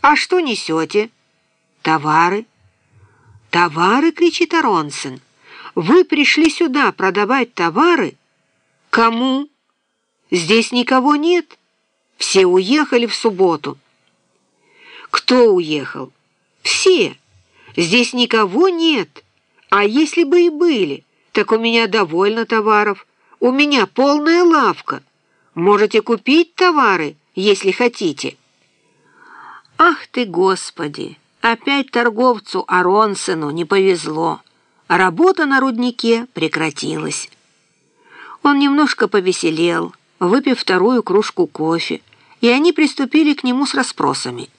«А что несете?» «Товары». «Товары?» — кричит Аронсен. «Вы пришли сюда продавать товары?» «Кому?» «Здесь никого нет. Все уехали в субботу». «Кто уехал?» «Все. Здесь никого нет. А если бы и были, так у меня довольно товаров. У меня полная лавка. Можете купить товары, если хотите». «Ах ты, Господи! Опять торговцу Аронсену не повезло. Работа на руднике прекратилась». Он немножко повеселел, выпив вторую кружку кофе, и они приступили к нему с расспросами.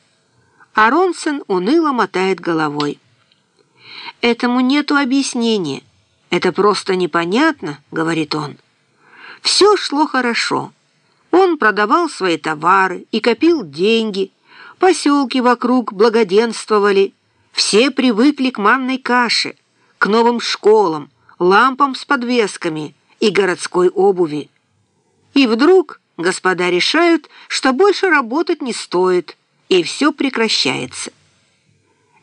Аронсен уныло мотает головой. «Этому нету объяснения. Это просто непонятно», — говорит он. Все шло хорошо. Он продавал свои товары и копил деньги, Поселки вокруг благоденствовали. Все привыкли к манной каше, к новым школам, лампам с подвесками и городской обуви. И вдруг господа решают, что больше работать не стоит, и все прекращается.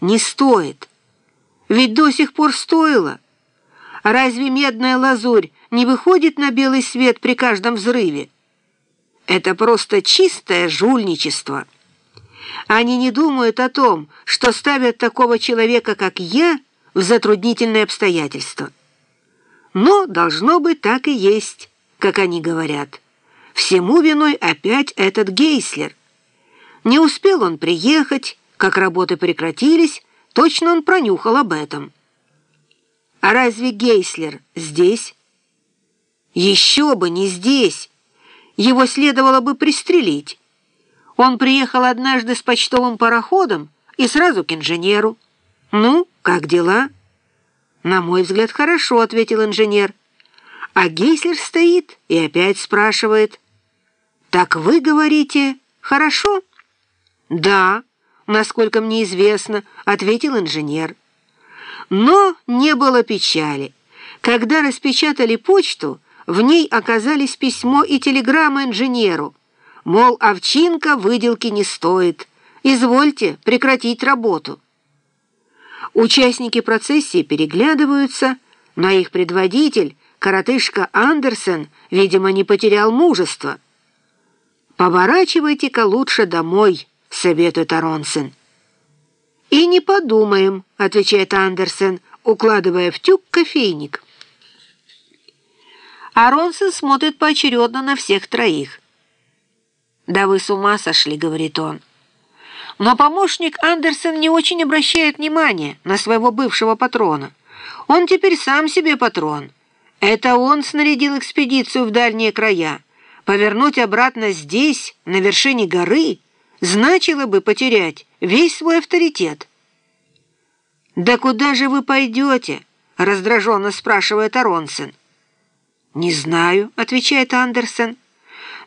Не стоит. Ведь до сих пор стоило. Разве медная лазурь не выходит на белый свет при каждом взрыве? Это просто чистое жульничество. Они не думают о том, что ставят такого человека, как я, в затруднительные обстоятельства. Но должно быть так и есть, как они говорят. Всему виной опять этот Гейслер. Не успел он приехать, как работы прекратились, точно он пронюхал об этом. А разве Гейслер здесь? Еще бы не здесь. Его следовало бы пристрелить. Он приехал однажды с почтовым пароходом и сразу к инженеру. «Ну, как дела?» «На мой взгляд, хорошо», — ответил инженер. А Гейслер стоит и опять спрашивает. «Так вы говорите, хорошо?» «Да, насколько мне известно», — ответил инженер. Но не было печали. Когда распечатали почту, в ней оказались письмо и телеграмма инженеру, Мол, овчинка выделки не стоит. Извольте прекратить работу. Участники процессии переглядываются, но их предводитель, коротышка Андерсен, видимо, не потерял мужества. «Поворачивайте-ка лучше домой», — советует Аронсен. «И не подумаем», — отвечает Андерсен, укладывая в тюк кофейник. Аронсен смотрит поочередно на всех троих. «Да вы с ума сошли», — говорит он. Но помощник Андерсон не очень обращает внимания на своего бывшего патрона. Он теперь сам себе патрон. Это он снарядил экспедицию в дальние края. Повернуть обратно здесь, на вершине горы, значило бы потерять весь свой авторитет. «Да куда же вы пойдете?» — раздраженно спрашивает Аронсен. «Не знаю», — отвечает Андерсон.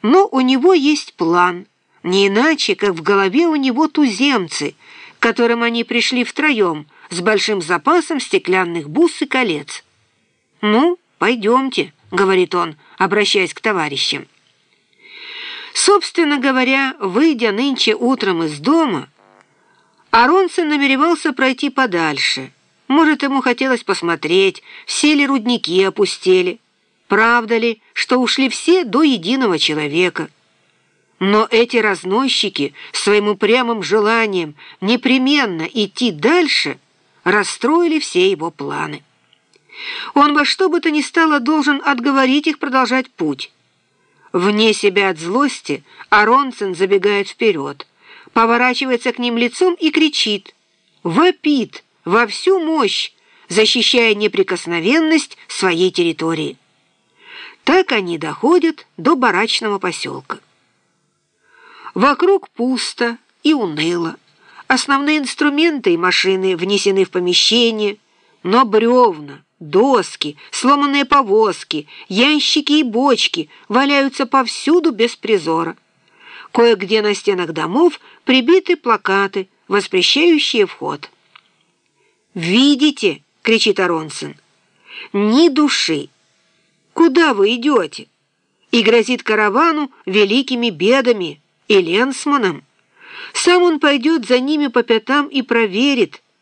Но у него есть план, не иначе, как в голове у него туземцы, к которым они пришли втроем, с большим запасом стеклянных бус и колец. «Ну, пойдемте», — говорит он, обращаясь к товарищам. Собственно говоря, выйдя нынче утром из дома, Аронсон намеревался пройти подальше. Может, ему хотелось посмотреть, все ли рудники опустели. Правда ли, что ушли все до единого человека? Но эти разносчики своим упрямым желанием непременно идти дальше расстроили все его планы. Он во что бы то ни стало должен отговорить их продолжать путь. Вне себя от злости Аронсен забегает вперед, поворачивается к ним лицом и кричит, вопит во всю мощь, защищая неприкосновенность своей территории. Так они доходят до барачного поселка. Вокруг пусто и уныло. Основные инструменты и машины внесены в помещение, но бревна, доски, сломанные повозки, ящики и бочки валяются повсюду без призора. Кое-где на стенах домов прибиты плакаты, воспрещающие вход. «Видите?» — кричит Аронсон. «Ни души!» Куда вы идете?» И грозит каравану великими бедами и ленсманом. Сам он пойдет за ними по пятам и проверит,